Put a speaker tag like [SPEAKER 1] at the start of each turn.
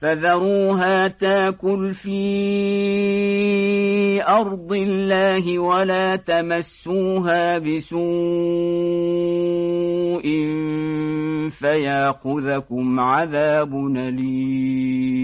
[SPEAKER 1] فذروها تاكل في أرض الله ولا تمسوها بسوء فياخذكم عذاب نليم